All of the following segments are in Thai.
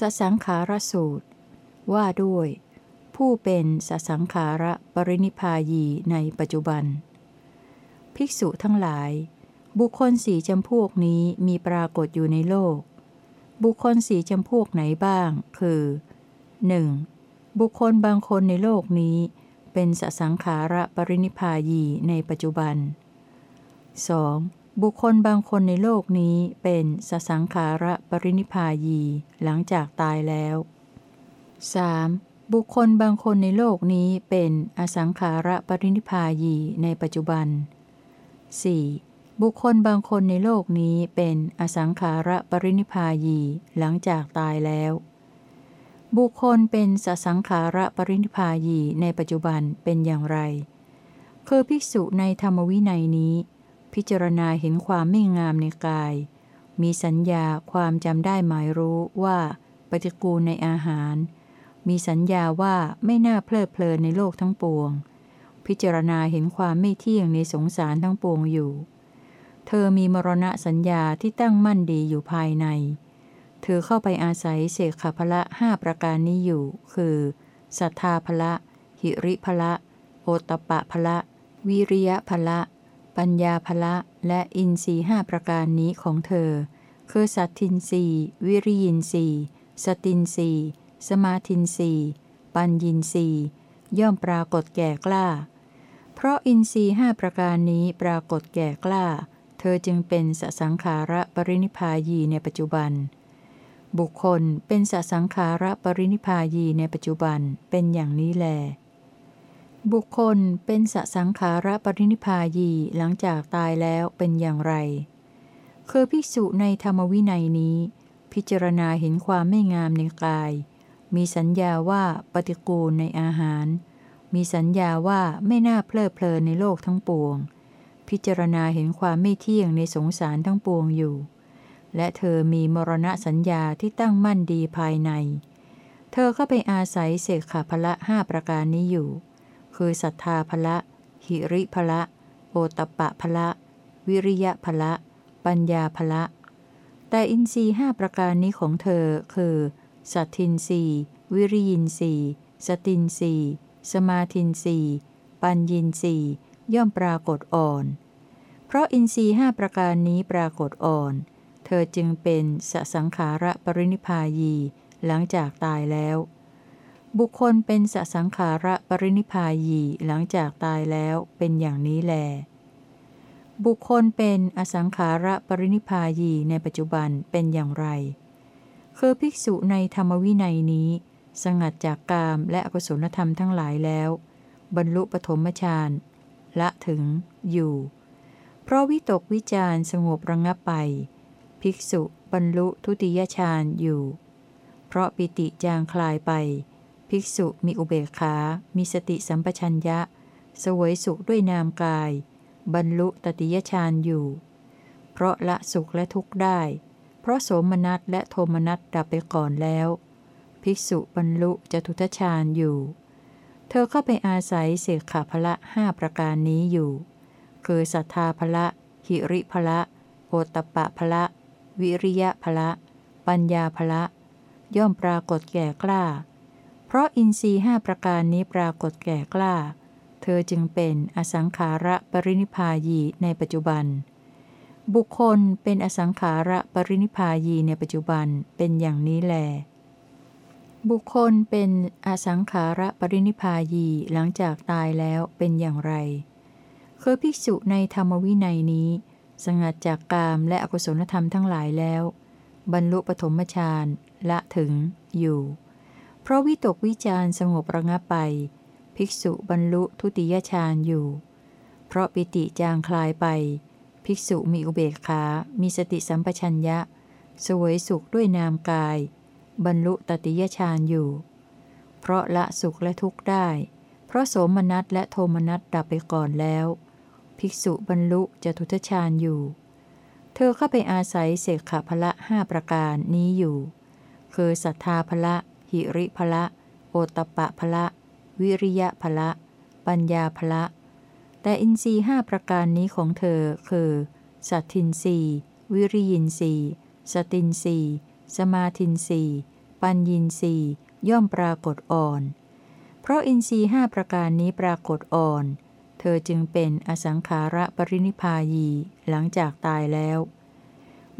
สสังขารสูตร ว่าด้วย ผู้เป็นสสังขาระปรินิพายีในปัจจุบัน ภิกษุทั้งหลาย บุคคลสี่จำพวกนี้มีปรากฏอยู่ในโลก บุคคลสี่จำพวกไหนบ้าง คือ 1. บุคคลบางคนในโลกนี้ เป็นสสังขาระปรินิพายีในปัจจุบัน 2. บุคคลบางคนในโลกนี้เป็นสสังขาระปรินิพายีหลังจากตายแล้ว 3. บุคคลบางคนในโลกนี้เป็นอสังขาระปรินิพายีในปัจจุบัน 4. บุคคลบางคนในโลกนี้เป็นอสังขาระปรินิพายีหลังจากตายแล้ว บุคคลเป็นสสังขาระปรินิพายีในปัจจุบันเป็นอย่างไร คือภิกษุในธรรมวินัยนี้ พิจารณาเห็นความไม่งามในกาย มีสัญญาความจำได้หมายรู้ว่าปฏิกูลในอาหาร มีสัญญาว่าไม่น่าเพลิดเพลินในโลกทั้งปวง พิจารณาเห็นความไม่เที่ยงในสงสารทั้งปวงอยู่ เธอมีมรณะสัญญาที่ตั้งมั่นดีอยู่ภายใน เธอเข้าไปอาศัยเสกขพละห้าประการนี้อยู่ คือศรัทธาพละ หิริพละ โอตปะพละ วิริยะพละ ปัญญาพละและอินทรีห้าประการนี้ของเธอ คือสัตทินรีวิริยินรีสตินรีสมาธินรีปัญญินรีย่อมปรากฏแก่กล้า เพราะอินทรีห้าประการนี้ปรากฏแก่กล้า เธอจึงเป็นสสังขาระปรินิพายีในปัจจุบัน บุคคลเป็นสสังขาระปรินิพายีในปัจจุบันเป็นอย่างนี้แล บุคคลเป็นสสังขาระปรินิพายีหลังจากตายแล้วเป็นอย่างไร คือภิกษุในธรรมวินัยนี้ พิจารณาเห็นความไม่งามในกาย มีสัญญาว่าปฏิกูลในอาหาร มีสัญญาว่าไม่น่าเพลิดเพลินในโลกทั้งปวง พิจารณาเห็นความไม่เที่ยงในสงสารทั้งปวงอยู่ และเธอมีมรณะสัญญาที่ตั้งมั่นดีภายใน เธอเข้าไปอาศัยเสกขาพละห้าประการนี้อยู่ คือศรัทธาพละหิริพละโอตปะพละวิริยะพละปัญญาพละแต่อินทรีห้าประการนี้ของเธอคือ สัตทินรีวิริยินรีสตินรีสมาธินรีปัญญินรีย่อมปรากฏอ่อน เพราะอินทรีห้าประการนี้ปรากฏอ่อน เธอจึงเป็นสสังขาระปรินิพายีหลังจากตายแล้ว บุคคลเป็นสสังขาระปรินิพายีหลังจากตายแล้วเป็นอย่างนี้แล บุคคลเป็นอสังขาระปรินิพายีในปัจจุบันเป็นอย่างไร คือภิกษุในธรรมวินัยนี้ สงัดจากกามและอกุศลธรรมทั้งหลายแล้ว บรรลุปฐมฌานละถึงอยู่ เพราะวิตกวิจารสงบระงับไป ภิกษุบรรลุทุติยฌานอยู่ เพราะปิติจางคลายไป ภิกษุมีอุเบกขา มีสติสัมปชัญญะ สวยสุขด้วยนามกาย บรรลุตติยฌานอยู่ เพราะละสุขและทุกข์ได้ เพราะโสมนัสและโทมนัสดับไปก่อนแล้ว ภิกษุบรรลุจตุทชฌานอยู่ เธอเข้าไปอาศัยเสกขาพละห้าประการนี้อยู่ คือศรัทธาพละหิริพละโอตปะพละ วิริยะพละ ปัญญาพละ ย่อมปรากฏแก่กล้า ราะอินทรีห้าประการนี้ปรากฏแก่กล้า เธอจึงเป็นอสังขาระปรินิพายีในปัจจุบัน บุคคลเป็นอสังขาระปรินิพายีในปัจจุบันเป็นอย่างนี้แล บุคคลเป็นอสังขาระปรินิพายีหลังจากตายแล้วเป็นอย่างไร คือภิกษุในธรรมวินัยนี้ สงัดจากกามและอกุศลธรรมทั้งหลายแล้ว บรรลุปฐมฌานละถึงอยู่ เพราะวิตกวิจารสงบระงับไป ภิกษุบรรลุทุติยฌานอยู่ เพราะปิติจางคลายไป ภิกษุมีอุเบกขา มีสติสัมปชัญญะ สวยสุขด้วยนามกาย บรรลุตติยฌานอยู่ เพราะละสุขและทุกข์ได้ เพราะโสมนัสและโทมนัสดับไปก่อนแล้ว ภิกษุบรรลุจตุทชฌานอยู่ เธอเข้าไปอาศัยเสกขพละห้าประการนี้อยู่ คือศรัทธาพละ หิริพละ โอตปะพละ วิริยะพละ ปัญญาพละ แต่อินทรีห้าประการนี้ของเธอคือ สัตทินรีวิริยินรีสตินรีสมาธินรีปัญญีสีย่อมปรากฏอ่อน เพราะอินทรีห้าประการนี้ปรากฏอ่อน เธอจึงเป็นอสังขาระปรินิพายีหลังจากตายแล้ว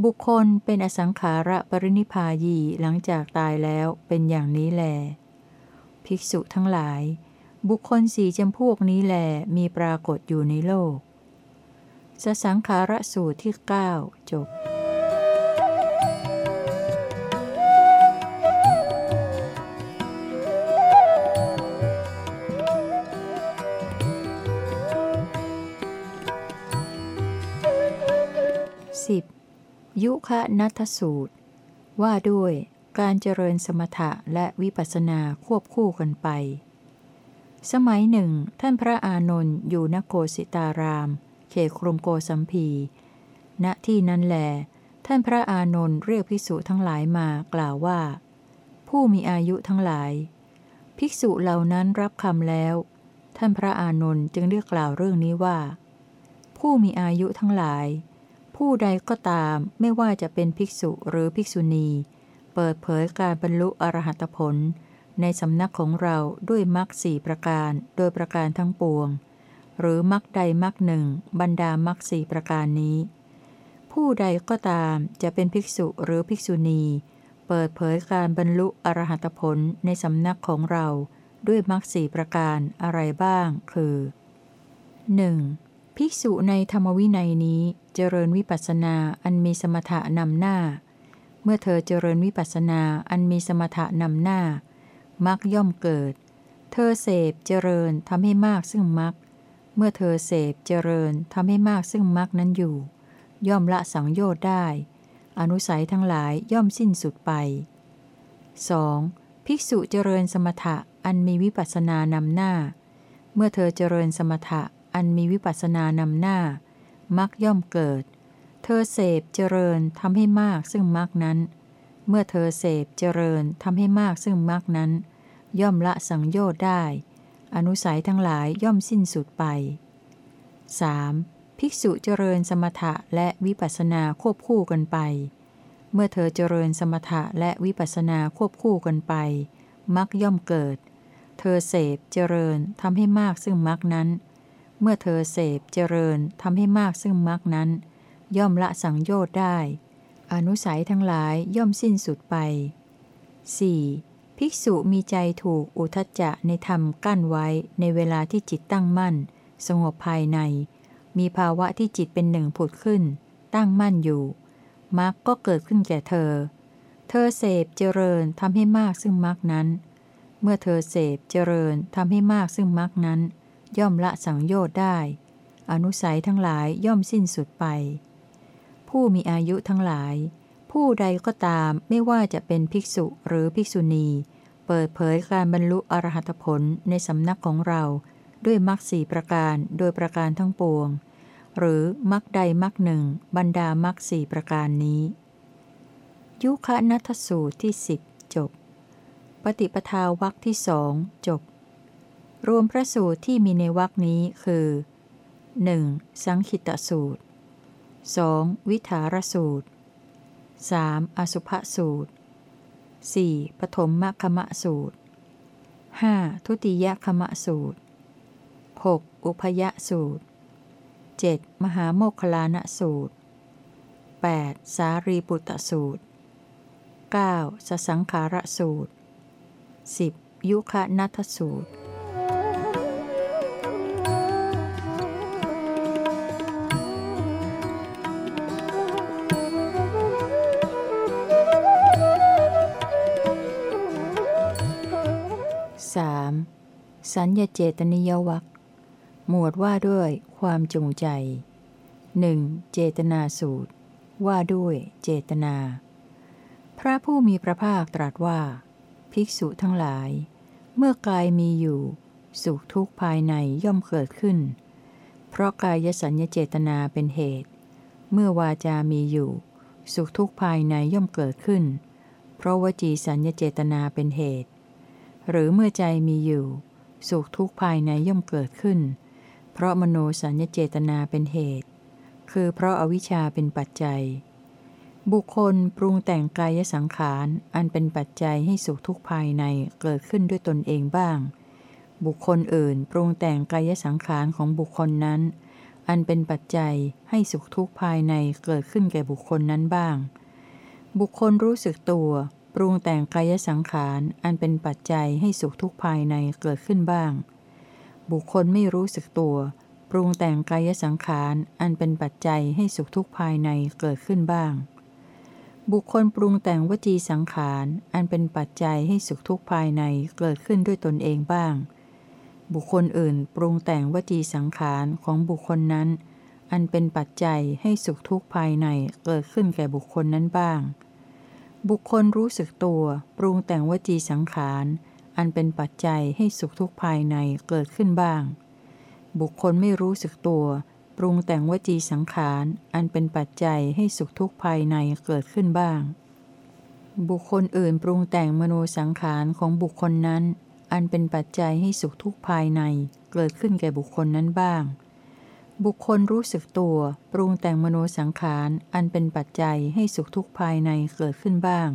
บุคคลเป็นอสังขาระปรินิพายีหลังจากตายแล้วเป็นอย่างนี้แล ภิกษุทั้งหลาย บุคคลสี่จำพวกนี้แลมีปรากฏอยู่ในโลก สสังขาระสูตรที่ 9 จบ ยุคะนัทสูตร ว่าด้วยการเจริญสมถะและวิปัสสนาควบคู่กันไป สมัยหนึ่ง ท่านพระอานนท์อยู่นโกสิตาราม เขตครุมโกสัมพีณที่นั้นแล ท่านพระอานนท์เรียกภิกษุทั้งหลายมากล่าวว่า ผู้มีอายุทั้งหลาย ภิกษุเหล่านั้นรับคำแล้ว ท่านพระอานนท์จึงเรียกกล่าวเรื่องนี้ว่า ผู้มีอายุทั้งหลาย ผู้ใดก็ตามไม่ว่าจะเป็นภิกษุหรือภิกษุณี เปิดเผยการบรรลุอรหัตผล ในสำนักของเราด้วยมรรคสี่ประการโดยประการทั้งปวง หรือมรรคใดมรรคหนึ่งบรรดามรรคสี่ประการนี้ ผู้ใดก็ตามจะเป็นภิกษุหรือภิกษุณี เปิดเผยการบรรลุอรหัตผลในสำนักของเราด้วยมรรคสี่ประการอะไรบ้าง คือ 1. ภิกษุในธรรมวินัยนี้ เจริญวิปัสนาอันมีสมถะนำหน้า เมื่อเธอเจริญวิปัสสนาอันมีสมถะนำหน้ามักย่อมเกิด เธอเสพเจริญทำให้มากซึ่งมักเมื่อเธอเสพเจริญทำให้มากซึ่งมักนั้นอยู่ ย่อมละสังโยชน์ได้ อนุสัยทั้งหลายย่อมสิ้นสุดไป 2. ภิกษุเจริญสมถะอันมีวิปัสสนานำหน้า เมื่อเธอเจริญสมถะอันมีวิปัสสนานำหน้า มักย่อมเกิด เธอเสพเจริญทำให้มากซึ่งมักนั้น เมื่อเธอเสพเจริญทำให้มากซึ่งมักนั้น ย่อมละสังโยชน์ได้ อนุสัยทั้งหลายย่อมสิ้นสุดไป 3. ภิกษุเจริญสมถะและวิปัสสนาควบคู่กันไป เมื่อเธอเจริญสมถะและวิปัสสนาควบคู่กันไป มักย่อมเกิด เธอเสพเจริญทำให้มากซึ่งมักนั้น เมื่อเธอเสพเจริญทำให้มากซึ่งมรรคนั้น ย่อมละสังโยชน์ได้ อนุสัยทั้งหลายย่อมสิ้นสุดไป 4. ภิกษุมีใจถูกอุทจจะในธรรมกั้นไว้ในเวลาที่จิตตั้งมั่น สงบภายใน มีภาวะที่จิตเป็นหนึ่งผุดขึ้น ตั้งมั่นอยู่มรรคก็เกิดขึ้นแก่เธอ เธอเสพเจริญทำให้มากซึ่งมรรคนั้น เมื่อเธอเสพเจริญทำให้มากซึ่งมรรคนั้น ย่อมละสังโยชน์ได้ อนุสัยทั้งหลายย่อมสิ้นสุดไป ผู้มีอายุทั้งหลาย ผู้ใดก็ตามไม่ว่าจะเป็นภิกษุหรือภิกษุณี เปิดเผยการบรรลุอรหัตผลในสำนักของเรา ด้วยมรรคสี่ประการโดยประการทั้งปวง หรือมรรคใดมรรคหนึ่งบรรดามรรคสี่ประการนี้ ยุคนัทสูตรที่สิบจบ ปฏิปทาวักที่สองจบ รวมพระสูตรที่มีในวรคนี้คือ 1. สังขิตสูตร 2. วิถารสูตร 3. อสุภสูตร 4. ปฐมมคมะสูตร 5. ทุติยคมะสูตร 6. อุพยสูตร 7. มหาโมคลานสูตร 8. สารีปุตตสูตร 9. สสังขารสูตร 10. ยุคนัทสูตร สัญญเจตนิยวัคหมวดว่าด้วยความจงใจหนึ่งเจตนาสูตร ว่าด้วยเจตนา พระผู้มีพระภาคตรัสว่า ภิกษุทั้งหลาย เมื่อกายมีอยู่ สุขทุกภายในย่อมเกิดขึ้น เพราะกายสัญญเจตนาเป็นเหตุ เมื่อวาจามีอยู่ สุขทุกภายในย่อมเกิดขึ้น เพราะวจีสัญญเจตนาเป็นเหตุ หรือเมื่อใจมีอยู่ สุขทุกข์ภายในย่อมเกิดขึ้น เพราะมโนสัญญเจตนาเป็นเหตุ คือเพราะอาวิชชาเป็นปัจจัย บุคคลปรุงแต่งกายสังขารอันเป็นปัจจัยให้สุขทุกภายในเกิดขึ้นด้วยตนเองบ้าง บุคคลอื่นปรุงแต่งกายสังขารของบุคคลนั้น อันเป็นปัจจัยให้สุขทุกภายในเกิดขึ้นแก่บุคคลนั้นบ้าง บุคคลรู้สึกตัว ปรุงแต่งกายสังขารอันเป็นปัจจัยให้สุขทุกภายในเกิดขึ้นบ้าง บุคคลไม่รู้สึกตัว ปรุงแต่งกายสังขารอันเป็นปัจจัยให้สุขทุกภายในเกิดขึ้นบ้าง บุคคลปรุงแต่งวจีสังขารอันเป็นปัจจัยให้สุขทุกภายในเกิดขึ้นด้วยตนเองบ้าง บุคคลอื่นปรุงแต่งวจีสังขารของบุคคลนั้น อันเป็นปัจจัยให้สุขทุกภายในเกิดขึ้นแก่บุคคลนั้นบ้าง บุคคลรู้สึกตัว ปรุงแต่งวจีสังขาร อันเป็นปัจจัยให้สุขทุกข์ภายในเกิดขึ้นบ้าง บุคคลไม่รู้สึกตัว ปรุงแต่งวจีสังขาร อันเป็นปัจจัยให้สุขทุกข์ภายในเกิดขึ้นบ้าง บุคคลอื่นปรุงแต่งมโนสังขารของบุคคลนั้น อันเป็นปัจจัยให้สุขทุกข์ภายในเกิดขึ้นแก่บุคคลนั้นบ้าง บุคคลรู้สึกตัวปรุงแต่งมโนสังขาร อันเป็นปัจจัยให้สุขทุกข์ภายในเกิดขึ้นบ้าง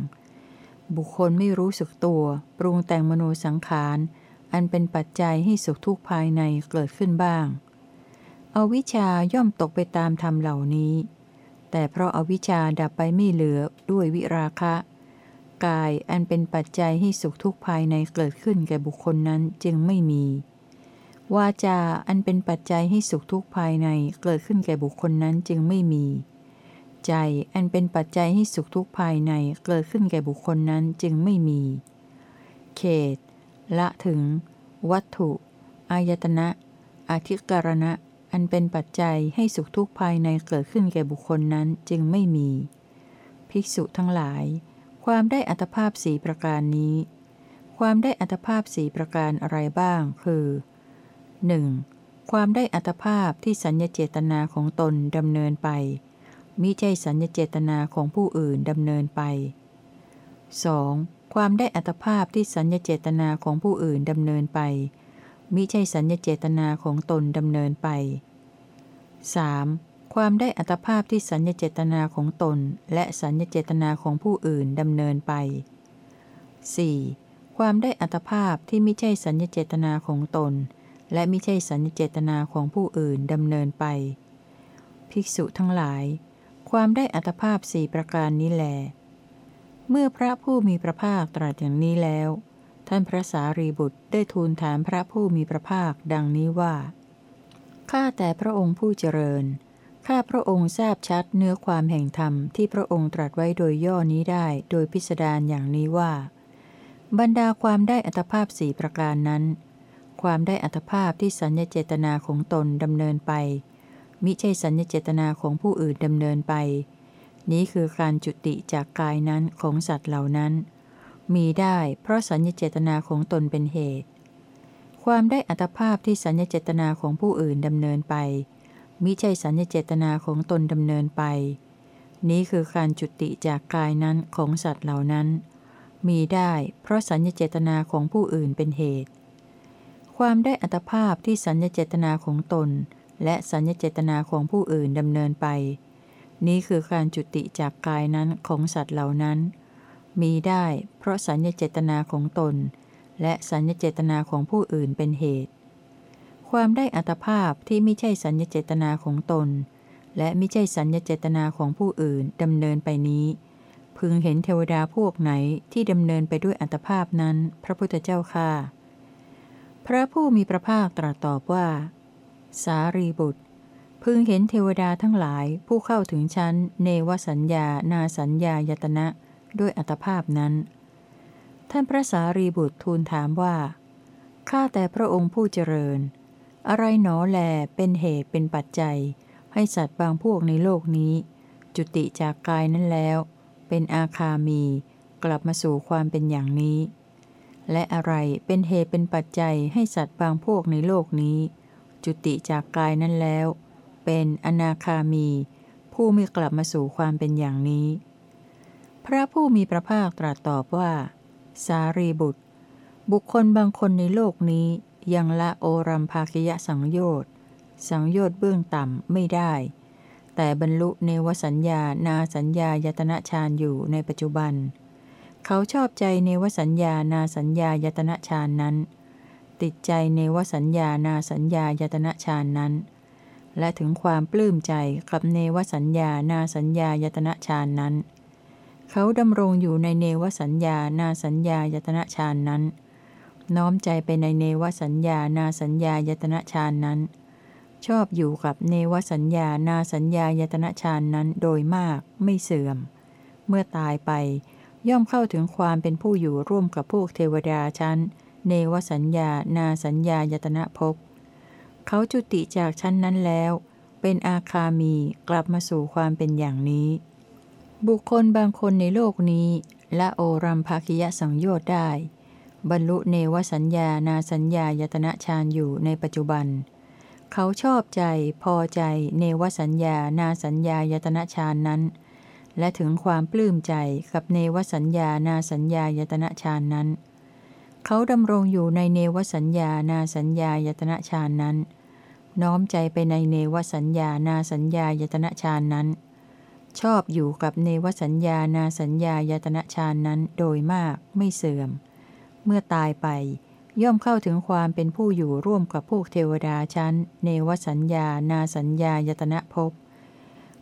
บุคคลไม่รู้สึกตัว ปรุงแต่งมโนสังขาร อันเป็นปัจจัยให้สุขทุกข์ภายในเกิดขึ้นบ้าง อวิชาย่อมตกไปตามธรรมเหล่านี้ แต่เพราะอาวิชชาดับไปไม่เหลือด้วยวิราคะ กายอันเป็นปัจจัยให้สุขทุกภายในเกิดขึ้นแก่บุคคลนั้นจึงไม่มี วาจาอันเป็นปัจจัยให้สุขทุกภายในเกิดขึ้นแก่บุคคลนั้นจึงไม่มี ใจอันเป็นปัจจัยให้สุขทุกภายในเกิดขึ้นแก่บุคคลนั้นจึงไม่มี เขต ละถึง วัตถุ อายตนะอธิกรณะ อันเป็นปัจจัยให้สุขทุกภายในเกิดขึ้นแก่บุคคลนั้นจึงไม่มี ภิกษุทั้งหลาย ความได้อัตภาพสีประการนี้ ความได้อัตภาพสีประการอะไรบ้าง คือ 1. ความได้อัตภาพที่สัญญเจตนาของตนดำเนินไป มิใช่สัญญเจตนาของผู้อื่นดำเนินไป 2. ความได้อัตภาพที่สัญญเจตนาของผู้อื่นดำเนินไป มิใช่สัญญเจตนาของตนดำเนินไป 3. ความได้อัตภาพที่สัญญเจตนาของตน และสัญญเจตนาของผู้อื่นดำเนินไป 4. ความได้อัตภาพที่ไม่ใช่สัญญเจตนาของตน และไม่ใช่สัญญเจตนาของผู้อื่นดำเนินไป ภิกษุทั้งหลาย ความได้อัตภาพสี่ประการนี้แล เมื่อพระผู้มีพระภาคตรัสอย่างนี้แล้ว ท่านพระสารีบุตรได้ทูลถามพระผู้มีพระภาคดังนี้ว่า ข้าแต่พระองค์ผู้เจริญ ข้าพระองค์ทราบชัดเนื้อความแห่งธรรมที่พระองค์ตรัสไว้โดยย่อนี้ได้โดยพิสดารอย่างนี้ว่า บรรดาความได้อัตภาพสี่ประการนั้น ความได้อัตภาพที่สัญญเจตนาของตนดำเนินไป มิใช่สัญญเจตนาของผู้อื่นดำเนินไป นี้คือการจุติจากกายนั้นของสัตว์เหล่านั้น มีได้เพราะสัญญเจตนาของตนเป็นเหตุ ความได้อัตภาพที่สัญญเจตนาของผู้อื่นดำเนินไป มิใช่สัญญเจตนาของตนดำเนินไป นี้คือการจุติจากกายนั้นของสัตว์เหล่านั้น มีได้เพราะสัญญเจตนาของผู้อื่นเป็นเหตุ ความได้อัตภาพที่สัญญเจตนาของตน และสัญญเจตนาของผู้อื่นดำเนินไป นี้คือการจุติจากกายนั้นของสัตว์เหล่านั้น มีได้เพราะสัญญเจตนาของตน และสัญญเจตนาของผู้อื่นเป็นเหตุ ความได้อัตภาพที่ไม่ใช่สัญญเจตนาของตน และไม่ใช่สัญญเจตนาของผู้อื่นดำเนินไปนี้ พึงเห็นเทวดาพวกไหนที่ดำเนินไปด้วยอัตภาพนั้น พระพุทธเจ้าค่ะ พระผู้มีพระภาคตรัสตอบว่า สารีบุตร พึงเห็นเทวดาทั้งหลายผู้เข้าถึงชั้น เนวสัญญา นาสัญญายตนะด้วยอัตภาพนั้น ท่านพระสารีบุตรทูลถามว่า ข้าแต่พระองค์ผู้เจริญ อะไรหนอแลเป็นเหตุเป็นปัจจัย ให้สัตว์บางพวกในโลกนี้ จุติจากกายนั้นแล้ว เป็นอาคามี กลับมาสู่ความเป็นอย่างนี้ และอะไรเป็นเหตุเป็นปัจจัยให้สัตว์บางพวกในโลกนี้ จุติจากกายนั้นแล้ว เป็นอนาคามี ผู้ไม่กลับมาสู่ความเป็นอย่างนี้ พระผู้มีพระภาคตรัสตอบว่า สารีบุตร บุคคลบางคนในโลกนี้ยังละโอรัมภาคยะสังโยชน์สังโยชน์เบื้องต่ำไม่ได้ แต่บรรลุเนวสัญญานาสัญญายตนะฌานอยู่ในปัจจุบันเเขาชอบใจเนวสัญญานาสัญญายตนะฌานนั้น ติดใจเนวสัญญานาสัญญายตนะฌานนั้น และถึงความปลื้มใจกับเนวสัญญานาสัญญายตนะฌานนั้น เขาดำรงอยู่ในเนวสัญญานาสัญญายตนะฌานนั้น น้อมใจไปในเนวสัญญานาสัญญายตนะฌานนั้น ชอบอยู่กับเนวสัญญานาสัญญายตนะฌานนั้นโดยมากไม่เสื่อม เมื่อตายไป ย่อมเข้าถึงความเป็นผู้อยู่ร่วมกับพวกเทวดาชั้น เนวสัญญา นาสัญญายตนะภพเขาจุติจากชั้นนั้นแล้ว เป็นอาคามีกลับมาสู่ความเป็นอย่างนี้ บุคคลบางคนในโลกนี้ละโอรัมภาคิยสังโยชน์ได้ บรรลุเนวสัญญา นาสัญญายตนะฌานอยู่ในปัจจุบัน เขาชอบใจพอใจเนวสัญญา นาสัญญายตนะฌานนั้น และถึงความปลื้มใจกับเนวสัญญานาสัญญายตนะฌานนั้น เขาดำรงอยู่ในเนวสัญญานาสัญญายตนะฌานนั้น น้อมใจไปในเนวสัญญานาสัญญายตนะฌานนั้น ชอบอยู่กับเนวสัญญานาสัญญายตนะฌานนั้นโดยมากไม่เสื่อม เมื่อตายไปย่อมเข้าถึงความเป็นผู้อยู่ร่วมกับพวกเทวดาชั้น เนวสัญญา นาสัญญายตนะภพ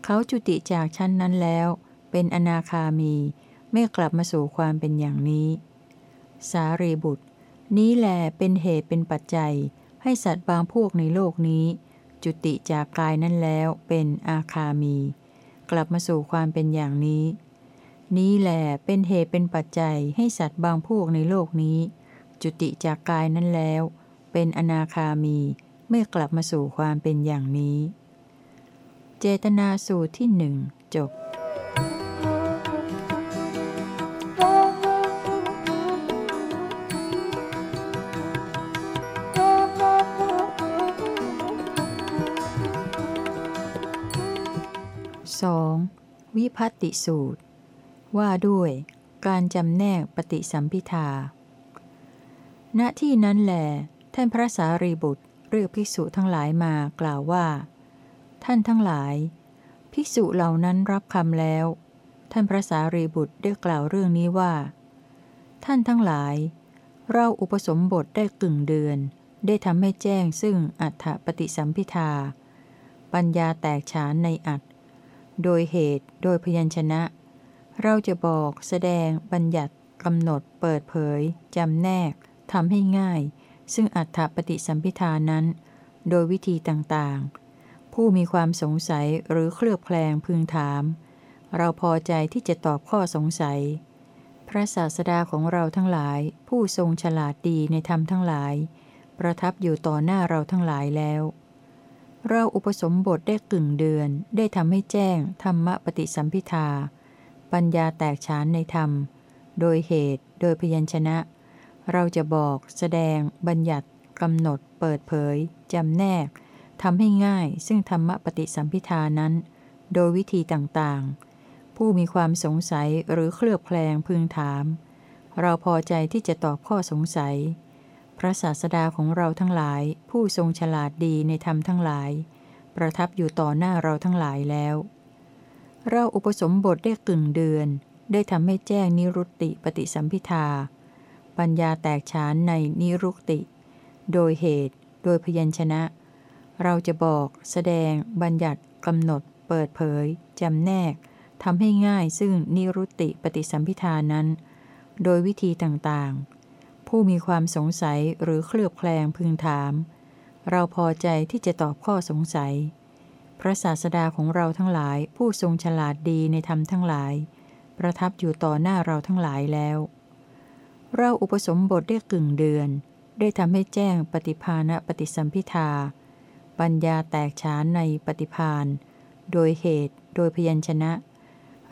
เขาจุติจากชั้นนั้นแล้ว เป็นอนาคามีไม่กลับมาสู่ความเป็นอย่างนี้ สารีบุตร นี้แหลเป็นเหตุเป็นปัจจัย ให้สัตว์บางพวกในโลกนี้ จุติจากกายนั้นแล้วเป็นอาคามี กลับมาสู่ความเป็นอย่างนี้ นี้แหลเป็นเหตุเป็นปัจจัยให้สัตว์บางพวกในโลกนี้ จุติจากกายนั้นแล้ว เป็นอนาคามีไม่กลับมาสู่ความเป็นอย่างนี้ เจตนาสูตรที่หนึ่งจบ วิพัตติสูตร ว่าด้วยการจำแนกปฏิสัมพิทา ณ ที่นั้นแหลท่านพระสารีบุตรเรียกภิกษุทั้งหลายมากล่าวว่า ท่านทั้งหลาย ภิกษุเหล่านั้นรับคำแล้ว ท่านพระสารีบุตรได้กล่าวเรื่องนี้ว่า ท่านทั้งหลาย เราอุปสมบทได้กึ่งเดือน ได้ทำให้แจ้งซึ่งอัฏฐปฏิสัมพิทา ปัญญาแตกฉานในอัต โดยเหตุ โดยพยัญชนะ เราจะบอก แสดง บัญญัติกำหนด เปิดเผย จำแนกทำให้ง่าย ซึ่งอัฏฐปฏิสัมพิธานั้น โดยวิธีต่างๆ ผู้มีความสงสัยหรือเคลือบแคลงพึงถาม เราพอใจที่จะตอบข้อสงสัย พระศาสดาของเราทั้งหลาย ผู้ทรงฉลาดดีในธรรมทั้งหลาย ประทับอยู่ต่อหน้าเราทั้งหลายแล้ว เราอุปสมบทได้กึ่งเดือน ได้ทำให้แจ้ง ธรรมปฏิสัมพิทา ปัญญาแตกฉานในธรรม โดยเหตุ โดยพยัญชนะ เราจะบอก แสดง บัญญัติกำหนด เปิดเผยจำแนกทำให้ง่าย ซึ่งธรรมปฏิสัมพิธานั้น โดยวิธีต่างๆ ผู้มีความสงสัยหรือเคลือบแคลงพึงถาม เราพอใจที่จะตอบข้อสงสัย พระศาสดาของเราทั้งหลาย ผู้ทรงฉลาดดีในธรรมทั้งหลาย ประทับอยู่ต่อหน้าเราทั้งหลายแล้ว เราอุปสมบทได้กึ่งเดือน ได้ทำให้แจ้งนิรุตติปฏิสัมพิทา ปัญญาแตกฉานในนิรุกติ โดยเหตุ โดยพยัญชนะ เราจะบอก แสดง บัญญัติกำหนด เปิดเผยจำแนกทำให้ง่ายซึ่งนิรุตติปฏิสัมพิธานั้น โดยวิธีต่างๆ ผู้มีความสงสัยหรือเคลือบแคลงพึงถาม เราพอใจที่จะตอบข้อสงสัย พระศาสดาของเราทั้งหลายผู้ทรงฉลาดดีในธรรมทั้งหลาย ประทับอยู่ต่อหน้าเราทั้งหลายแล้ว เราอุปสมบทได้กึ่งเดือน ได้ทำให้แจ้งปฏิภาณปฏิสัมพิทา ปัญญาแตกฉานในปฏิพานโดยเหตุ โดยพยัญชนะ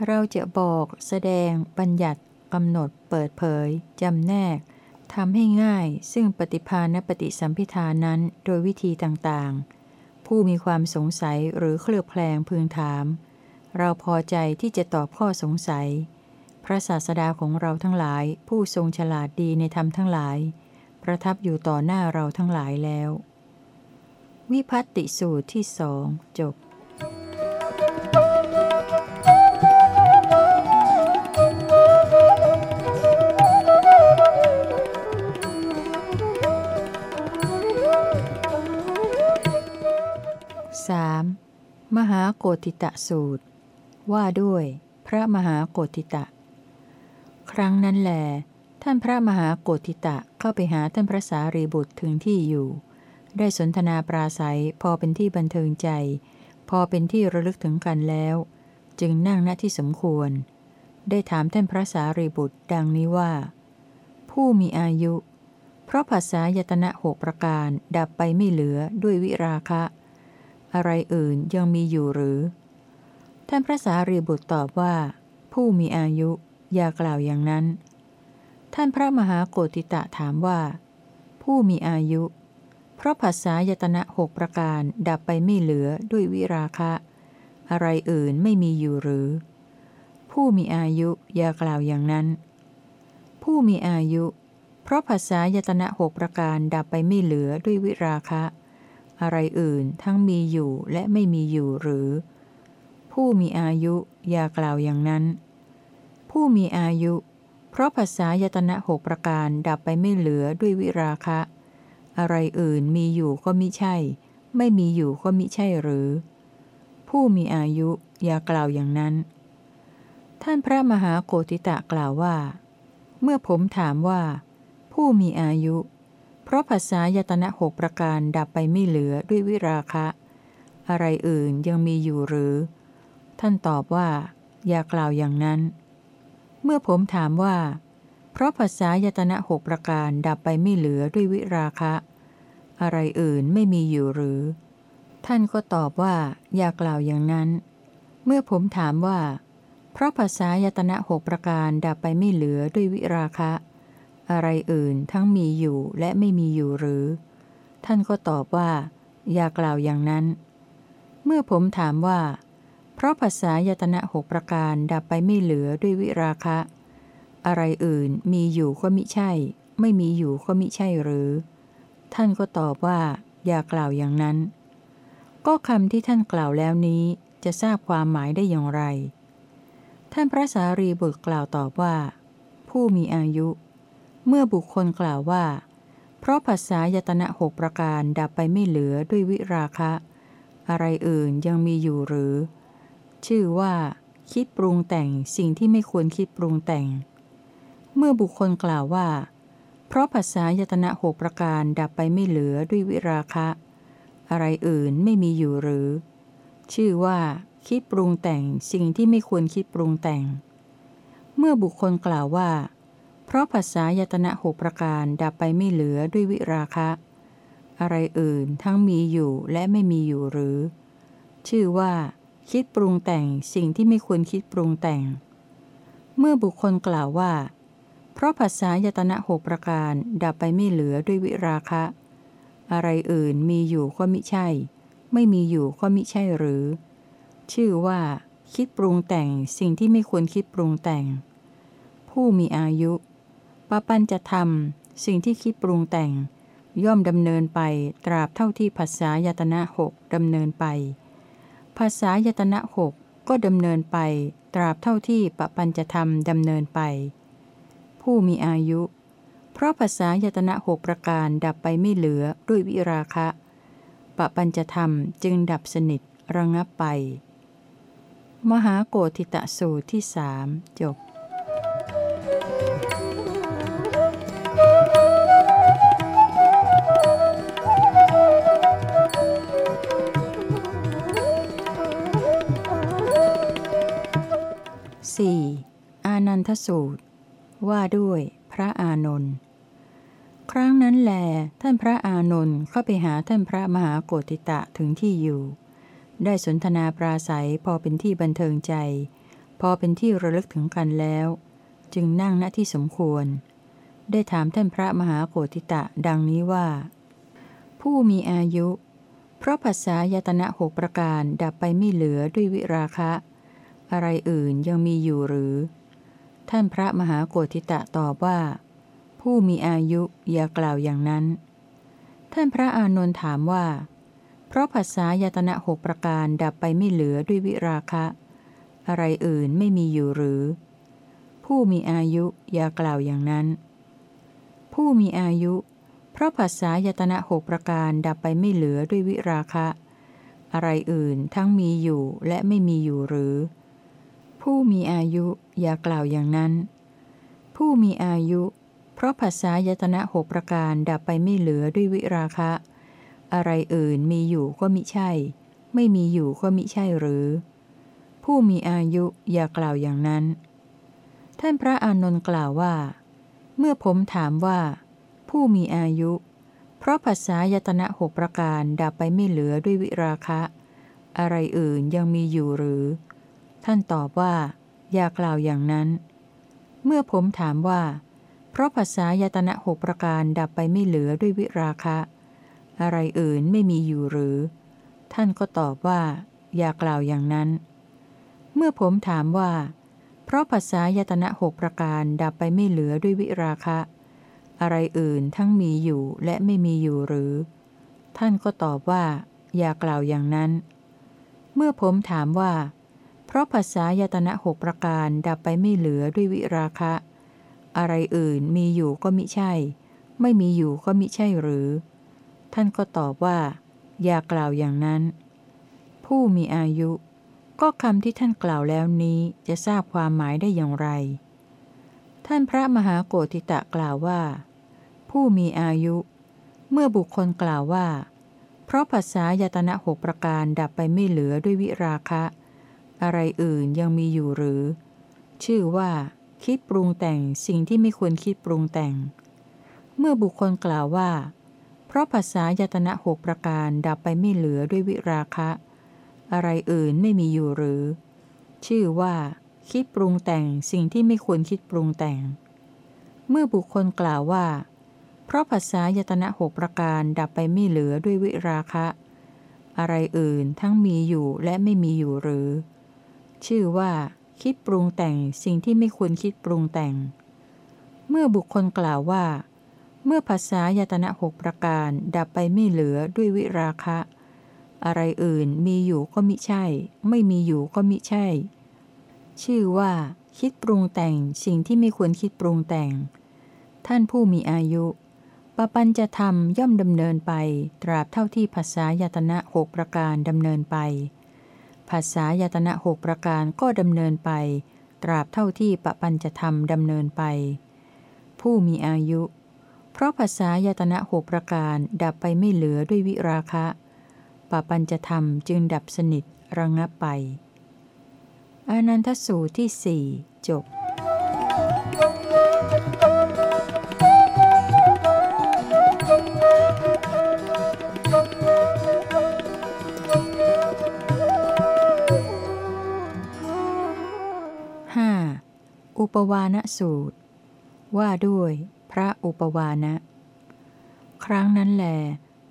เราจะบอก แสดง บัญญัติกำหนด เปิดเผยจำแนก ทำให้ง่ายซึ่งปฏิภาณปฏิสัมพิทานั้นโดยวิธีต่างๆ ผู้มีความสงสัยหรือเคลือบแคลงพึงถาม เราพอใจที่จะตอบข้อสงสัย พระศาสดาของเราทั้งหลาย ผู้ทรงฉลาดดีในธรรมทั้งหลาย ประทับอยู่ต่อหน้าเราทั้งหลายแล้ว วิพัตติสูตรที่สองจบ 3. มหาโกติตะสูตร ว่าด้วย พระมหาโกติตะ ครั้งนั้นแหลท่านพระมหาโกติตะเข้าไปหาท่านพระสารีบุตรถึงที่อยู่ ได้สนทนาปราศัยพอเป็นที่บันเทิงใจ พอเป็นที่ระลึกถึงกันแล้ว จึงนั่งณที่สมควร ได้ถามท่านพระสารีบุตรดังนี้ว่า ผู้มีอายุ เพราะภาษายตนะหกประการดับไปไม่เหลือด้วยวิราคะ อะไรอื่นยังมีอยู่หรือ ท่านพระสารีบุตรตอบว่า ผู้มีอายุอย่ากล่าวอย่างนั้น ท่านพระมหาโกติตะถามว่า ผู้มีอายุ เพราะภาษายตนะหกประการดับไปไม่เหลือด้วยวิราคะ อะไรอื่นไม่มีอยู่หรือ ผู้มีอายุอย่ากล่าวอย่างนั้น ผู้มีอายุ เพราะภาษายตนะหกประการดับไปไม่เหลือด้วยวิราคะ อะไรอื่นทั้งมีอยู่และไม่มีอยู่หรือ ผู้มีอายุอย่ากล่าวอย่างนั้น ผู้มีอายุ เพราะภาษายตนะหกประการดับไปไม่เหลือด้วยวิราคะ อะไรอื่นมีอยู่ก็มิใช่ ไม่มีอยู่ก็มิใช่หรือ ผู้มีอายุอย่ากล่าวอย่างนั้น ท่านพระมหาโกติตะกล่าวว่า เมื่อผมถามว่า ผู้มีอายุ เพราะภาษายตนะหกประการดับไปไม่เหลือด้วยวิราคะ อะไรอื่นยังมีอยู่หรือ ท่านตอบว่า อย่ากล่าวอย่างนั้น เมื่อผมถามว่า เพราะภาษายตนะหกประการดับไปไม่เหลือด้วยวิราคะ อะไรอื่นไม่มีอยู่หรือ ท่านก็ตอบว่า อย่ากล่าวอย่างนั้น เมื่อผมถามว่า เพราะภาษายตนะหกประการดับไปไม่เหลือด้วยวิราคะ อะไรอื่นทั้งมีอยู่และไม่มีอยู่หรือ ท่านก็ตอบว่า อย่ากล่าวอย่างนั้น เมื่อผมถามว่า เพราะภาษายตนะหกประการดับไปไม่เหลือด้วยวิราคะ อะไรอื่นมีอยู่ก็มิใช่ ไม่มีอยู่ก็มิใช่หรือ ท่านก็ตอบว่า อย่ากล่าวอย่างนั้น ก็คำที่ท่านกล่าวแล้วนี้จะทราบความหมายได้อย่างไร ท่านพระสารีบุตรกล่าวตอบว่า ผู้มีอายุ เมื่อบุคคลกล่าวว่า เพราะภาษายตนะหกประการดับไปไม่เหลือด้วยวิราคะ อะไรอื่นยังมีอยู่หรือ ชื่อว่า คิดปรุงแต่งสิ่งที่ไม่ควรคิดปรุงแต่ง เมื่อบุคคลกล่าวว่า เพราะภาษายตนะหกประการดับไปไม่เหลือด้วยวิราคะ อะไรอื่นไม่มีอยู่หรือ ชื่อว่าคิดปรุงแต่งสิ่งที่ไม่ควรคิดปรุงแต่ง เมื่อบุคคลกล่าวว่าเพราะภาษายตนะหกประการดับไปไม่เหลือด้วยวิราคะ อะไรอื่นทั้งมีอยู่และไม่มีอยู่หรือ ชื่อว่า คิดปรุงแต่งสิ่งที่ไม่ควรคิดปรุงแต่ง เมื่อบุคคลกล่าวว่า เพราะภาษายตนะหกประการดับไปไม่เหลือด้วยวิราคะ อะไรอื่นมีอยู่ก็มิใช่ ไม่มีอยู่ก็มิใช่หรือ ชื่อว่า คิดปรุงแต่งสิ่งที่ไม่ควรคิดปรุงแต่งผู้มีอายุ ปปัญจะทำสิ่งที่คิดปรุงแต่ง ย่อมดำเนินไปตราบเท่าที่ภาษายตนะหกดำเนินไป ภาษายตนะหกก็ดำเนินไปตราบเท่าที่ปปัญจะทำดำเนินไป ผู้มีอายุ เพราะภาษายตนะหกประการดับไปไม่เหลือด้วยวิราคะปปัญจะทำจึงดับสนิทระงับไป มหาโกธิตะสูตรที่สามจบ 4. อานันทสูตร ว่าด้วยพระอานนท์ครั้งนั้นแล ท่านพระอานนท์เข้าไปหาท่านพระมหาโกติตะถึงที่อยู่ ได้สนทนาปราศัยพอเป็นที่บันเทิงใจ พอเป็นที่ระลึกถึงกันแล้ว จึงนั่งณที่สมควร ได้ถามท่านพระมหาโกติตะดังนี้ว่า ผู้มีอายุ เพราะภาษายตนะหกประการดับไปไม่เหลือด้วยวิราคะ อะไรอื่นยังมีอยู่หรือ ท่านพระมหาโกธิตะตอบว่า ผู้มีอายุอย่ากล่าวอย่างนั้น ท่านพระอานนท์ถามว่า เพราะภาษายตนะหกประการดับไปไม่เหลือด้วยวิราคะ อะไรอื่นไม่มีอยู่หรือ ผู้มีอายุอย่ากล่าวอย่างนั้น ผู้มีอายุ เพราะภาษายตนะหกประการดับไปไม่เหลือด้วยวิราคะออะไรอื่นทั้งมีอยู่และไม่มีอยู่หรือ ผู้มีอายุอย่ากล่าวอย่างนั้น ผู้มีอายุ เพราะภาษายตนะหกประการดับไปไม่เหลือด้วยวิราคะ อะไรอื่นมีอยู่ก็มิใช่ ไม่มีอยู่ก็มิใช่หรือ ผู้มีอายุอย่ากล่าวอย่างนั้น ท่านพระอานนท์กล่าวว่า เมื่อผมถามว่า ผู้มีอายุ เพราะภาษายตนะหกประการดับไปไม่เหลือด้วยวิราคะ อะไรอื่นยังมีอยู่หรือ ท่านตอบว่า อย่ากล่าวอย่างนั้น เมื่อผมถามว่า เพราะภาษายตนะหกประการดับไปไม่เหลือด้วยวิราคะ อะไรอื่นไม่มีอยู่หรือ ท่านก็ตอบว่า อย่ากล่าวอย่างนั้น เมื่อผมถามว่า เพราะภาษายตนะหกประการดับไปไม่เหลือด้วยวิราคะ อะไรอื่นทั้งมีอยู่และไม่มีอยู่หรือ ท่านก็ตอบว่า อย่ากล่าวอย่างนั้น เมื่อผมถามว่า เพราะภาษายตนะหกประการดับไปไม่เหลือด้วยวิราคะ อะไรอื่นมีอยู่ก็มิใช่ ไม่มีอยู่ก็มิใช่หรือ ท่านก็ตอบว่า อย่ากล่าวอย่างนั้น ผู้มีอายุ ก็คำที่ท่านกล่าวแล้วนี้จะทราบความหมายได้อย่างไร ท่านพระมหาโกธิตะกล่าวว่า ผู้มีอายุ เมื่อบุคคลกล่าวว่า เพราะภาษายตนะหกประการดับไปไม่เหลือด้วยวิราคะ อะไรอื่นยังมีอยู่หรือ ชื่อว่า คิดปรุงแต่งสิ่งที่ไม่ควรคิดปรุงแต่ง เมื่อบุคคลกล่าวว่า เพราะภาษายตนะหกประการดับไปไม่เหลือด้วยวิราคะ อะไรอื่นไม่มีอยู่หรือ ชื่อว่า คิดปรุงแต่งสิ่งที่ไม่ควรคิดปรุงแต่ง เมื่อบุคคลกล่าวว่า เพราะภาษายตนะหกประการดับไปไม่เหลือด้วยวิราคะ อะไรอื่นทั้งมีอยู่และไม่มีอยู่หรือ ชื่อว่า คิดปรุงแต่งสิ่งที่ไม่ควรคิดปรุงแต่ง เมื่อบุคคลกล่าวว่า เมื่อภาษายตนะหกประการดับไปไม่เหลือด้วยวิราคะ อะไรอื่นมีอยู่ก็มิใช่ ไม่มีอยู่ก็มิใช่ ชื่อว่า คิดปรุงแต่งสิ่งที่ไม่ควรคิดปรุงแต่ง ท่านผู้มีอายุปปัญจะทำย่อมดำเนินไป ตราบเท่าที่ภาษายตนะหกประการดำเนินไป ภาษายตนะหกประการก็ดำเนินไป ตราบเท่าที่ปปัญจะธรรมดำเนินไป ผู้มีอายุ เพราะภาษายตนะหกประการดับไปไม่เหลือด้วยวิราคะ ปปัญจะธรรมจึงดับสนิทระงับไป อานันทสูตรที่สี่จบ อุปวาณสูตร ว่าด้วยพระอุปวานะ ครั้งนั้นแหล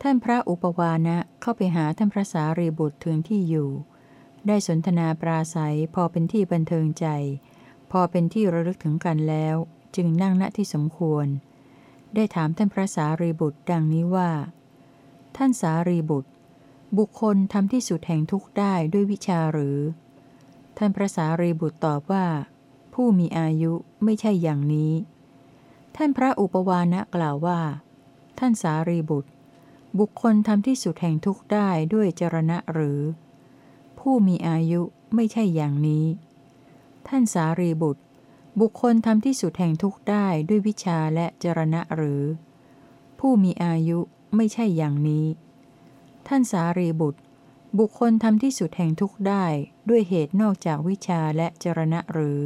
ท่านพระอุปวานะเข้าไปหาท่านพระสารีบุตรถึงที่อยู่ ได้สนทนาปราศัยพอเป็นที่บันเทิงใจ พอเป็นที่ระลึกถึงกันแล้ว จึงนั่งณที่สมควร ได้ถามท่านพระสารีบุตรดังนี้ว่า ท่านสารีบุตร บุคคลทำที่สุดแห่งทุกข์ได้ด้วยวิชาหรือ ท่านพระสารีบุตรตอบว่า ผู้มีอายุไม่ใช่อย่างนี้ ท่านพระอุปวานะกล่าวว่า ท่านสารีบุตร บุคคลทำที่สุดแห่งทุกข์ได้ด้วยจรณะหรือ ผู้มีอายุไม่ใช่อย่างนี้ ท่านสารีบุตร บุคคลทำที่สุดแห่งทุกข์ได้ด้วยวิชาและจรณะหรือ ผู้มีอายุไม่ใช่อย่างนี้ ท่านสารีบุตร บุคคลทำที่สุดแห่งทุกข์ได้ด้วยเหตุนอกจากวิชาและจรณะหรือ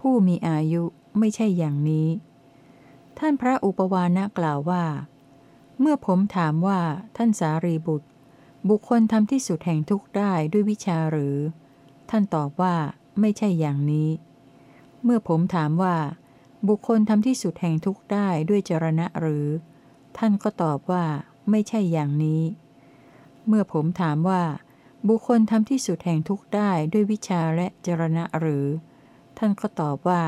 ผู้มีอายุไม่ใช่อย่างนี้ ท่านพระอุปวานะกล่าวว่า เมื่อผมถามว่าท่านสารีบุตร บุคคลทำที่สุดแห่งทุกข์ได้ด้วยวิชาหรือ ท่านตอบว่าไม่ใช่อย่างนี้ เมื่อผมถามว่า บุคคลทำที่สุดแห่งทุกข์ได้ด้วยจรณะหรือ ท่านก็ตอบว่าไม่ใช่อย่างนี้ เมื่อผมถามว่า บุคคลทำที่สุดแห่งทุกข์ได้ด้วยวิชาและจรณะหรือ ท่านก็ตอบว่า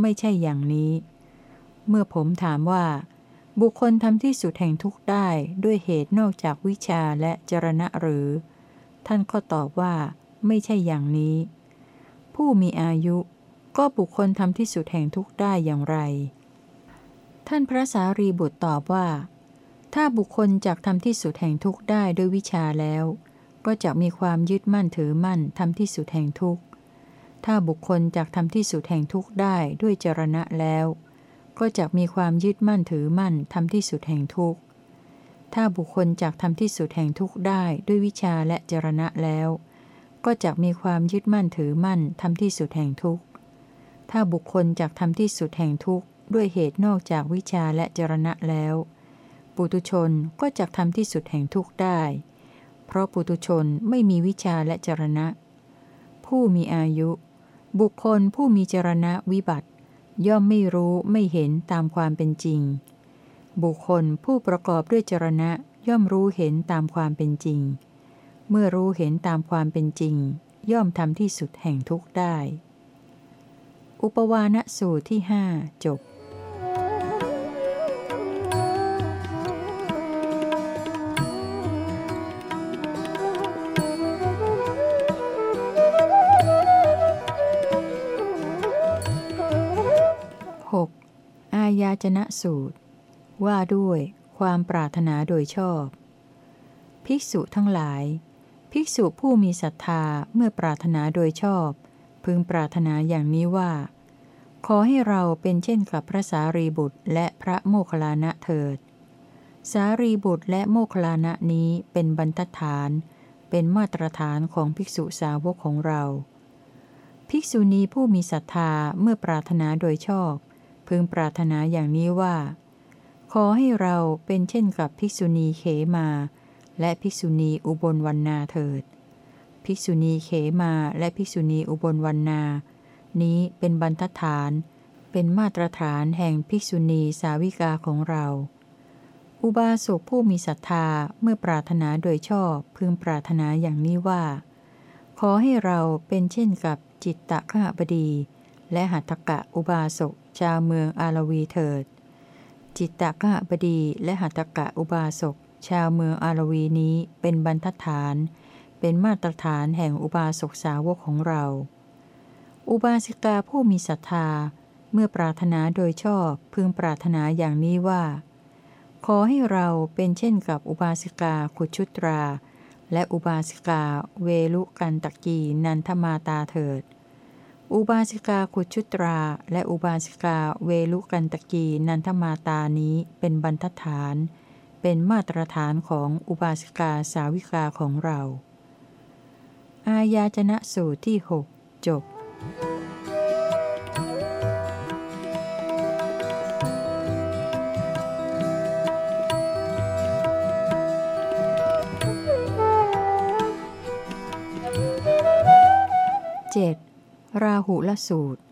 ไม่ใช่อย่างนี้ เมื่อผมถามว่า บุคคลทำที่สุดแห่งทุกข์ได้ด้วยเหตุนอกจากวิชาและจรณะหรือ ท่านก็ตอบว่า ไม่ใช่อย่างนี้ ผู้มีอายุก็บุคคลทำที่สุดแห่งทุกข์ได้อย่างไร ท่านพระสารีบุตรตอบว่า ถ้าบุคคลจากทำที่สุดแห่งทุกข์ได้ด้วยวิชาแล้ว ก็จะมีความยึดมั่นถือมั่นทำที่สุดแห่งทุกข์ ถ้าบุคคลจากทำที่สุดแห่งทุกข์ได้ด้วยจรณะแล้ว ก็จะมีความยึดมั่นถือมั่นทำที่สุดแห่งทุกข์ ถ้าบุคคลจากทำที่สุดแห่งทุกข์ได้ด้วยวิชาและจรณะแล้ว ก็จะมีความยึดมั่นถือมั่นทำที่สุดแห่งทุกข์ ถ้าบุคคลจากทำที่สุดแห่งทุกข์ด้วยเหตุนอกจากวิชาและจรณะแล้ว ปุตุชนก็จะทำที่สุดแห่งทุกข์ได้ เพราะปุตุชนไม่มีวิชาและจรณะ ผู้มีอายุ บุคคลผู้มีจรณะวิบัติ ย่อมไม่รู้ไม่เห็นตามความเป็นจริง บุคคลผู้ประกอบด้วยจรณะย่อมรู้เห็นตามความเป็นจริง เมื่อรู้เห็นตามความเป็นจริง ย่อมทำที่สุดแห่งทุกข์ได้ อุปวานสูตรที่หจบ จนะสูตร ว่าด้วยความปรารถนาโดยชอบ ภิกษุทั้งหลาย ภิกษุผู้มีศรัทธาเมื่อปรารถนาโดยชอบ พึงปรารถนาอย่างนี้ว่า ขอให้เราเป็นเช่นกับพระสารีบุตรและพระโมคคัลลานะเถิด สารีบุตรและโมคคัลลานะนี้เป็นบรรทัดฐาน เป็นมาตรฐานของภิกษุสาวกของเรา ภิกษุณีผู้มีศรัทธาเมื่อปรารถนาโดยชอบ พึงปรารถนาอย่างนี้ว่า ขอให้เราเป็นเช่นกับภิกษุณีเขมา และภิกษุณีอุบลวันนาเถิด ภิกษุณีเขมาและภิกษุณีอุบลวันนา นี้เป็นบรรทัดฐาน เป็นมาตรฐานแห่งภิกษุณีสาวิกาของเรา อุบาสกผู้มีศรัทธาเมื่อปรารถนาโดยชอบพึงปรารถนาอย่างนี้ว่า ขอให้เราเป็นเช่นกับจิตตะขหบดีและหัตถกะอุบาสก ชาวเมืองอารวีเถิด จิตตะขหบดีและหัตกะอุบาสก ชาวเมืองอารวีนี้เป็นบรรทัดฐาน เป็นมาตรฐานแห่งอุบาสกสาวกของเรา อุบาสิกาผู้มีศรัทธา เมื่อปรารถนาโดยชอบพึงปรารถนาอย่างนี้ว่า ขอให้เราเป็นเช่นกับอุบาสิกาขุชุตรา และอุบาสิกาเวลุกันตะกีนันทมาตาเถิด อุบาสิกาขุชุตรา และอุบาสิกาเวลุกันตะกีนันทมาตานี้เป็นบรรทัดฐาน เป็นมาตรฐานของอุบาสิกาสาวิกาของเรา อายาจนะสูตรที่หกจบ 7. ราหุลสูตร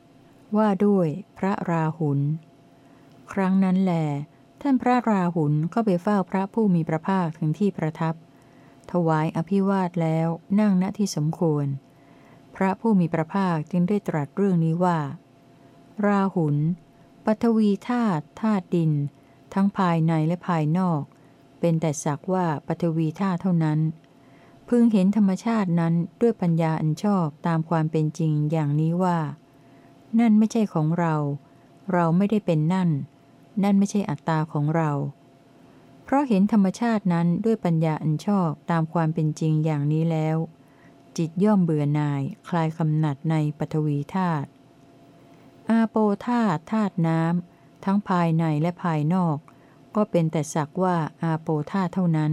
ว่าด้วยพระราหุล ครั้งนั้นแล ท่านพระราหุลเข้าไปเฝ้าพระผู้มีพระภาคถึงที่ประทับ ถวายอภิวาทแล้วนั่งณที่สมควร พระผู้มีพระภาคจึงได้ตรัสเรื่องนี้ว่า ราหุลปฐวีธาตุธาตุดิน ทั้งภายในและภายนอก เป็นแต่สักว่าปฐวีธาตุเท่านั้น พึงเห็นธรรมชาตินั้นด้วยปัญญาอันชอบตามความเป็นจริงอย่างนี้ว่า นั่นไม่ใช่ของเรา เราไม่ได้เป็นนั่น นั่นไม่ใช่อัตตาของเรา เพราะเห็นธรรมชาตินั้นด้วยปัญญาอันชอบตามความเป็นจริงอย่างนี้แล้ว จิตย่อมเบื่อหน่ายคลายกำหนัดในปฐวีธาตุอาโปธาตุธาตุน้ำทั้งภายในและภายนอก ก็เป็นแต่สักว่าอาโปธาตุเท่านั้น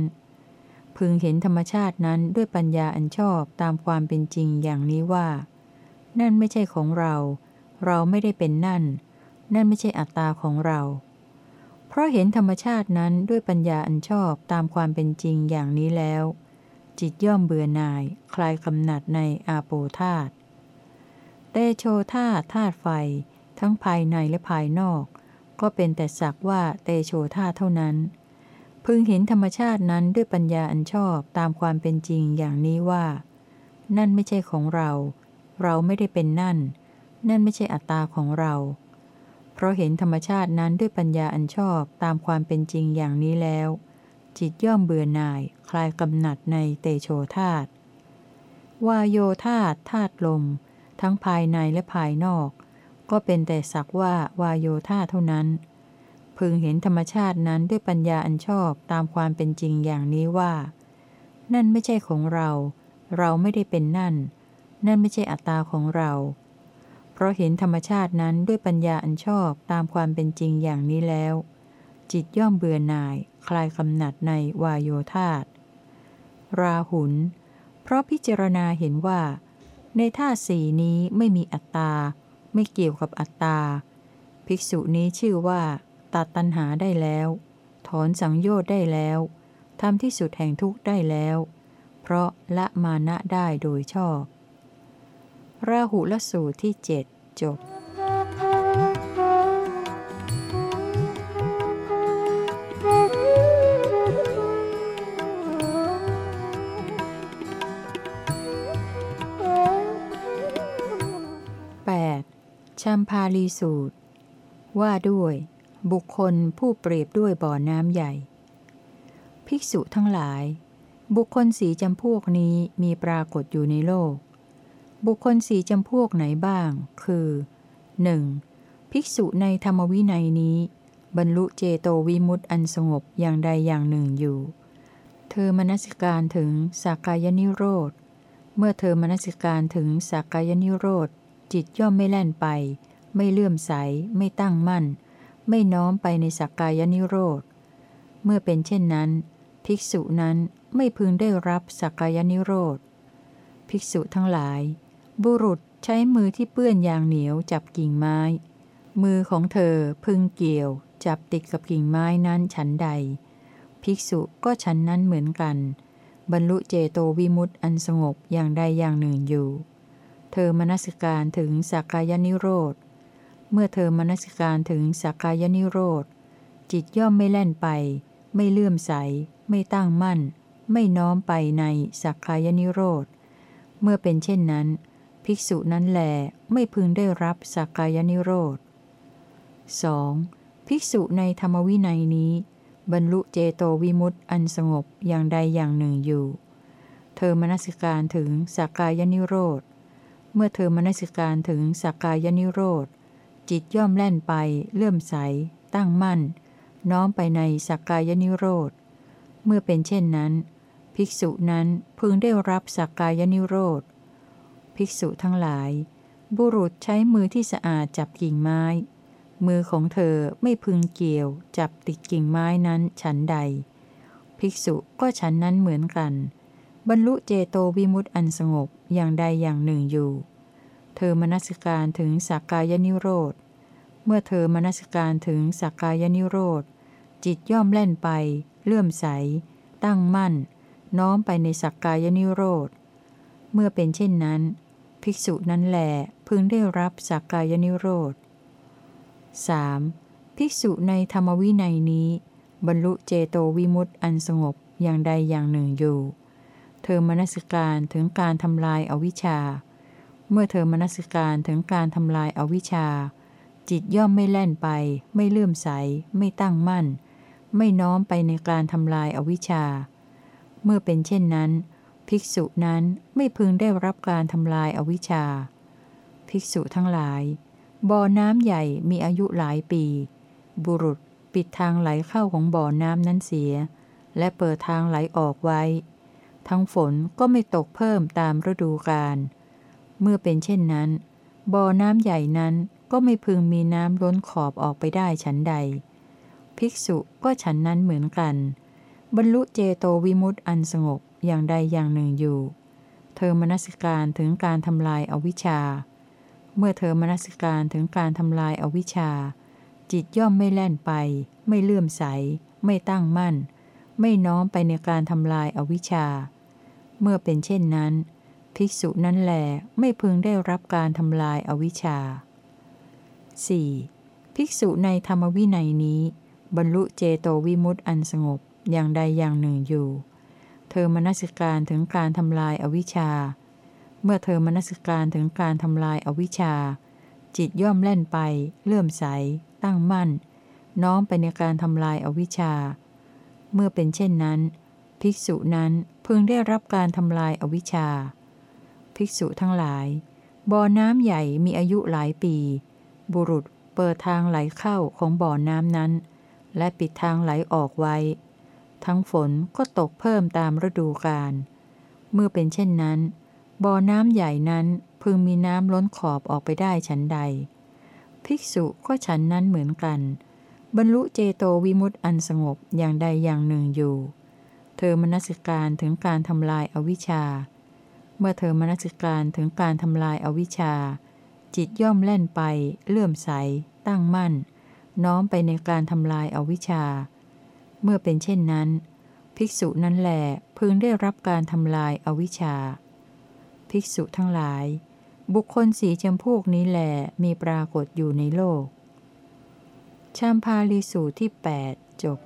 พึงเห็นธรรมชาตินั้นด้วยปัญญาอันชอบตามความเป็นจริงอย่างนี้ว่า นั่นไม่ใช่ของเรา เราไม่ได้เป็นนั่น นั่นไม่ใช่อัตตาของเรา เพราะเห็นธรรมชาตินั้นด้วยปัญญาอันชอบตามความเป็นจริงอย่างนี้แล้ว จิตย่อมเบื่อหน่าย คลายกำหนัดในอาโปธาตเตโชธาธาตุไฟ ทั้งภายในและภายนอก ก็เป็นแต่สักว่าเตโชธาเท่านั้น พึงเห็นธรรมชาตินั้นด้วยปัญญาอันชอบตามความเป็นจริงอย่างนี้ว่า นั่นไม่ใช่ของเรา เราไม่ได้เป็นนั่น นั่นไม่ใช่อัตตาของเรา เพราะเห็นธรรมชาตินั้นด้วยปัญญาอันชอบตามความเป็นจริงอย่างนี้แล้ว จิตย่อมเบื่อหน่าย คลายกำหนัดในเตโชธาตวายโยธาตธาตุลม ทั้งภายในและภายนอก ก็เป็นแต่สักว่าวายโยธาเท่านั้น พึงเห็นธรรมชาตินั้นด้วยปัญญาอันชอบตามความเป็นจริงอย่างนี้ว่า นั่นไม่ใช่ของเรา เราไม่ได้เป็นนั่น นั่นไม่ใช่อัตตาของเรา เพราะเห็นธรรมชาตินั้นด้วยปัญญาอันชอบตามความเป็นจริงอย่างนี้แล้ว จิตย่อมเบื่อหน่าย คลายกำหนัดในวายโยธาตราหุลเพราะพิจารณาเห็นว่า ในท่าสี่นี้ไม่มีอัตตา ไม่เกี่ยวกับอัตตา ภิกษุนี้ชื่อว่า ตัดตัณหาได้แล้ว ถอนสังโยชน์ได้แล้วทำที่สุดแห่งทุกข์ได้แล้ว เพราะละมานะได้โดยชอบราหุลสูตรที่เจ็ดจบ 8. ชัมพาลีสูตร ว่าด้วย บุคคลผู้เปรียบด้วยบ่อน้ำใหญ่ ภิกษุทั้งหลาย บุคคลสีจำพวกนี้มีปรากฏอยู่ในโลก บุคคลสีจำพวกไหนบ้าง คือ 1. ภิกษุในธรรมวินัยนี้ บรรลุเจโตวิมุตต์อันสงบอย่างใดอย่างหนึ่งอยู่ เธอมนสิการถึงสักกายนิโรธ เมื่อเธอมนสิการถึงสักกายนิโรธ จิตย่อมไม่แล่นไป ไม่เลื่อมใส ไม่ตั้งมั่น ไม่น้อมไปในสักกายนิโรธ เมื่อเป็นเช่นนั้น ภิกษุนั้นไม่พึงได้รับสักกายนิโรธ ภิกษุทั้งหลาย บุรุษใช้มือที่เปื้อนยางเหนียวจับกิ่งไม้ มือของเธอพึงเกี่ยว จับติดกับกิ่งไม้นั้นฉันใด ภิกษุก็ฉันนั้นเหมือนกัน บรรลุเจโตวิมุตต์อันสงบอย่างใดอย่างหนึ่งอยู่ เธอมนสิการถึงสักกายนิโรธ เมื่อเธอมนสิการถึงสักกายนิโรธ จิตย่อมไม่แล่นไป ไม่เลื่อมใส ไม่ตั้งมั่น ไม่น้อมไปในสักกายนิโรธ เมื่อเป็นเช่นนั้น ภิกษุนั้นแหลไม่พึงได้รับสักกายนิโรธ 2. ภิกษุในธรรมวินัยนี้ บรรลุเจโตวิมุตต์อันสงบอย่างใดอย่างหนึ่งอยู่ เธอมนสิการถึงสักกายนิโรธ เมื่อเธอมนสิการถึงสักกายนิโรธ จิตย่อมแล่นไป เลื่อมใส ตั้งมั่น น้อมไปในสักกายนิโรธ เมื่อเป็นเช่นนั้น ภิกษุนั้นพึงได้รับสักกายนิโรธ ภิกษุทั้งหลาย บุรุษใช้มือที่สะอาดจับกิ่งไม้ มือของเธอไม่พึงเกี่ยว จับติดกิ่งไม้นั้นฉันใด ภิกษุก็ฉันนั้นเหมือนกัน บรรลุเจโตวิมุตต์อันสงบอย่างใดอย่างหนึ่งอยู่ เธอมนสิการถึงสักกายนิโรธ เมื่อเธอมนสิการถึงสักกายนิโรธ จิตย่อมเล่นไป เลื่อมใส ตั้งมั่น น้อมไปในสักกายนิโรธ เมื่อเป็นเช่นนั้น ภิกษุนั้นแหลพึงได้รับสักกายนิโรธ 3. ภิกษุในธรรมวินัยนี้ บรรลุเจโตวิมุตต์อันสงบอย่างใดอย่างหนึ่งอยู่ เธอมนสิการถึงการทำลายอาวิชชา เมื่อเธอมนสิการถึงการทำลายอาวิชชา จิตย่อมไม่แล่นไป ไม่เลื่อมใส ไม่ตั้งมั่น ไม่น้อมไปในการทำลายอาวิชชา เมื่อเป็นเช่นนั้น ภิกษุนั้นไม่พึงได้รับการทำลายอาวิชชา ภิกษุทั้งหลายบ่อน้ำใหญ่มีอายุหลายปี บุรุษปิดทางไหลเข้าของบ่อน้ำนั้นเสีย และเปิดทางไหลออกไว้ ทั้งฝนก็ไม่ตกเพิ่มตามฤดูกาล เมื่อเป็นเช่นนั้น บ่อน้ำใหญ่นั้นก็ไม่พึงมีน้ำล้นขอบออกไปได้ฉันใด ภิกษุก็ฉันนั้นเหมือนกัน บรรลุเจโตวิมุตต์อันสงบอย่างใดอย่างหนึ่งอยู่ เธอมนสิการถึงการทำลายอาวิชชา เมื่อเธอมนสิการถึงการทำลายอาวิชชา จิตย่อมไม่แล่นไป ไม่เลื่อมใส ไม่ตั้งมั่น ไม่น้อมไปในการทำลายอาวิชชา เมื่อเป็นเช่นนั้น ภิกษุนั้นแหลไม่พึงได้รับการทำลายอวิชชา 4. ภิกษุในธรรมวินัยนี้ บรรลุเจโตวิมุตต์อันสงบอย่างใดอย่างหนึ่งอยู่ เธอมนสิการถึงการทำลายอวิชชา เมื่อเธอมนสิการถึงการทำลายอวิชชา จิตย่อมเล่นไป เลื่อมใส ตั้งมั่น น้อมไปในการทำลายอวิชชา เมื่อเป็นเช่นนั้น ภิกษุนั้นพึงได้รับการทำลายอวิชชา ภิกษุทั้งหลาย บ่อน้ำใหญ่มีอายุหลายปี บุรุษเปิดทางไหลเข้าของบ่อน้ำนั้น และปิดทางไหลออกไว้ ทั้งฝนก็ตกเพิ่มตามฤดูกาล เมื่อเป็นเช่นนั้น บ่อน้ำใหญ่นั้นพึงมีน้ำล้นขอบออกไปได้ฉันใด ภิกษุก็ฉันนั้นเหมือนกัน บรรลุเจโตวิมุตต์อันสงบอย่างใดอย่างหนึ่งอยู่ เธอมนสิการถึงการทำลายอวิชชา เมื่อเธอมนสิการถึงการทำลายอาวิชชา จิตย่อมแล่นไป เลื่อมใส ตั้งมั่น น้อมไปในการทำลายอาวิชชา เมื่อเป็นเช่นนั้น ภิกษุนั้นแหลพึงได้รับการทำลายอาวิชชา ภิกษุทั้งหลาย บุคคลสีจำพวกนี้แหลมีปรากฏอยู่ในโลก ชามพาลีสูตรที่ 8 จบ